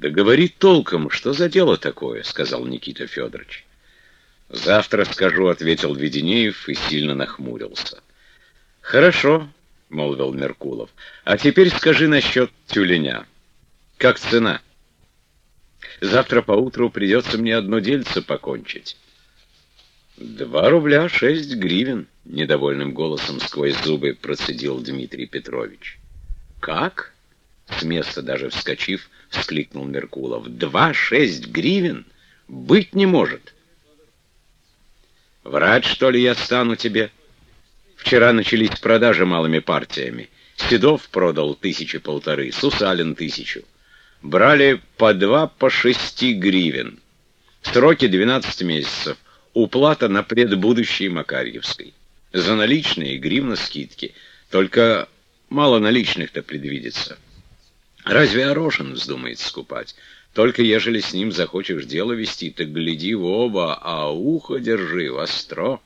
«Да говори толком, что за дело такое?» — сказал Никита Федорович. «Завтра скажу», — ответил Веденеев и сильно нахмурился. «Хорошо», — молвил Меркулов. «А теперь скажи насчет тюленя. Как цена?» «Завтра поутру придется мне одно дельце покончить». «Два рубля шесть гривен», — недовольным голосом сквозь зубы процедил Дмитрий Петрович. «Как?» — с места даже вскочив, вскликнул Меркулов. «Два шесть гривен? Быть не может!» «Врать, что ли, я стану тебе?» Вчера начались продажи малыми партиями. Седов продал тысячи полторы, Сусалин тысячу. Брали по два по шести гривен. Сроки 12 месяцев. Уплата на предбудущей Макарьевской. За наличные гривна скидки. Только мало наличных-то предвидится. Разве Орошин вздумает скупать? Только ежели с ним захочешь дело вести, так гляди в оба, а ухо держи востро.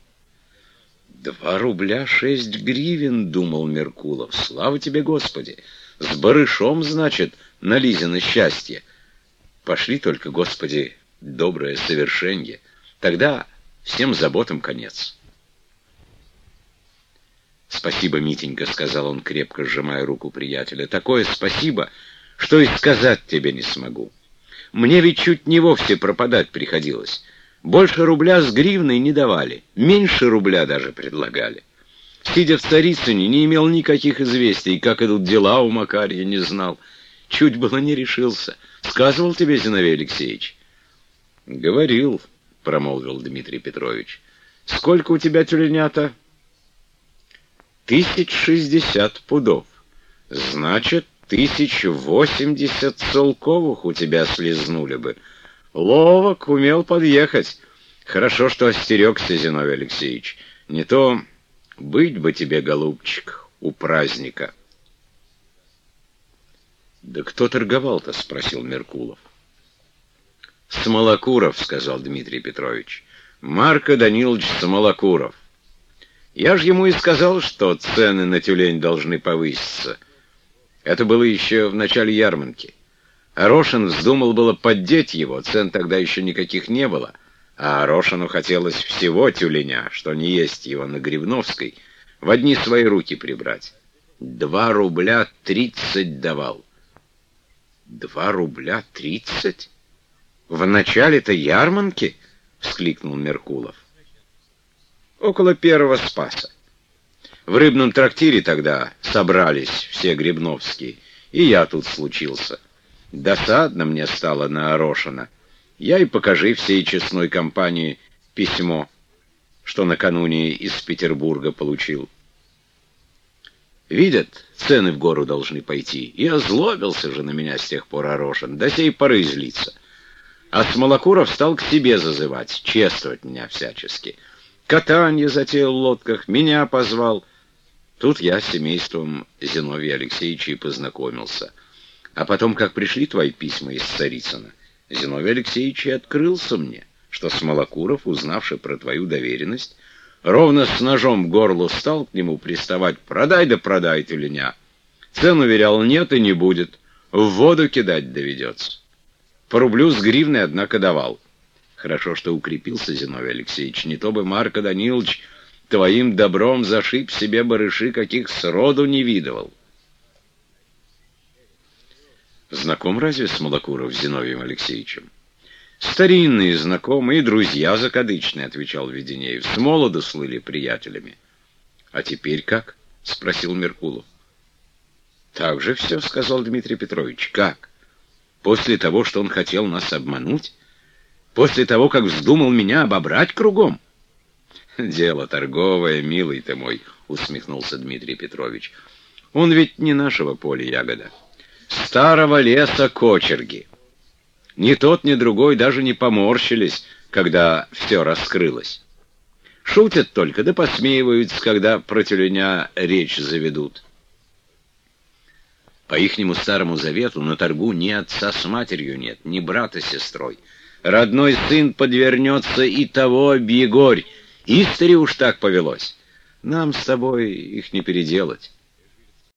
«Два рубля шесть гривен», — думал Меркулов. «Слава тебе, Господи! С барышом, значит, на Лизино счастье. Пошли только, Господи, доброе совершенье. Тогда всем заботам конец». «Спасибо, Митенька», — сказал он, крепко сжимая руку приятеля. «Такое спасибо, что и сказать тебе не смогу. Мне ведь чуть не вовсе пропадать приходилось». Больше рубля с гривной не давали, меньше рубля даже предлагали. Сидя в Царицыне, не имел никаких известий, как идут дела у Макарья, не знал. Чуть было не решился. Сказывал тебе Зиновий Алексеевич? — Говорил, — промолвил Дмитрий Петрович. — Сколько у тебя тюленята? — Тысяч шестьдесят пудов. Значит, тысяч восемьдесят солковых у тебя слезнули бы. Ловок, умел подъехать. Хорошо, что остерегся, Зиновий Алексеевич. Не то быть бы тебе, голубчик, у праздника. «Да кто торговал-то?» — спросил Меркулов. «Смолокуров», — сказал Дмитрий Петрович. «Марко Данилович Смолокуров. Я же ему и сказал, что цены на тюлень должны повыситься. Это было еще в начале ярмарки. Орошин вздумал было поддеть его, цен тогда еще никаких не было, а Орошину хотелось всего тюленя, что не есть его на Гривновской, в одни свои руки прибрать. Два рубля тридцать давал. Два рубля тридцать? В начале-то ярманки? — вскликнул Меркулов. Около первого спаса. В рыбном трактире тогда собрались все грибновские, и я тут случился. Досадно мне стало на Орошина. Я и покажи всей честной компании письмо, что накануне из Петербурга получил. Видят, цены в гору должны пойти. И озлобился же на меня с тех пор Орошин, до сей поры злиться. А Смолокуров стал к себе зазывать, чествовать меня всячески. Катанье затеял в лодках, меня позвал. Тут я с семейством Зиновия Алексеевича и познакомился — а потом, как пришли твои письма из Царицына, Зиновий Алексеевич и открылся мне, что Смолокуров, узнавший про твою доверенность, ровно с ножом к горлу стал к нему приставать «Продай да продай ты линя». Цен уверял «нет» и не будет, в воду кидать доведется. По рублю с гривной, однако, давал. Хорошо, что укрепился Зиновий Алексеевич, не то бы Марко Данилович твоим добром зашиб себе барыши, каких сроду не видывал. Знаком разве с Молокуров Зиновием Алексеевичем? Старинные знакомые и друзья закадычные, отвечал Веденеев. С молоду слыли приятелями. А теперь как? Спросил Меркулов. Так же все, сказал Дмитрий Петрович. Как? После того, что он хотел нас обмануть? После того, как вздумал меня обобрать кругом? Дело торговое, милый ты мой, усмехнулся Дмитрий Петрович. Он ведь не нашего поля ягода старого леса кочерги. Ни тот, ни другой даже не поморщились, когда все раскрылось. Шутят только, да посмеиваются, когда про тюленя речь заведут. По ихнему старому завету на торгу ни отца с матерью нет, ни брата с сестрой. Родной сын подвернется и того бегорь. Истори уж так повелось. Нам с тобой их не переделать.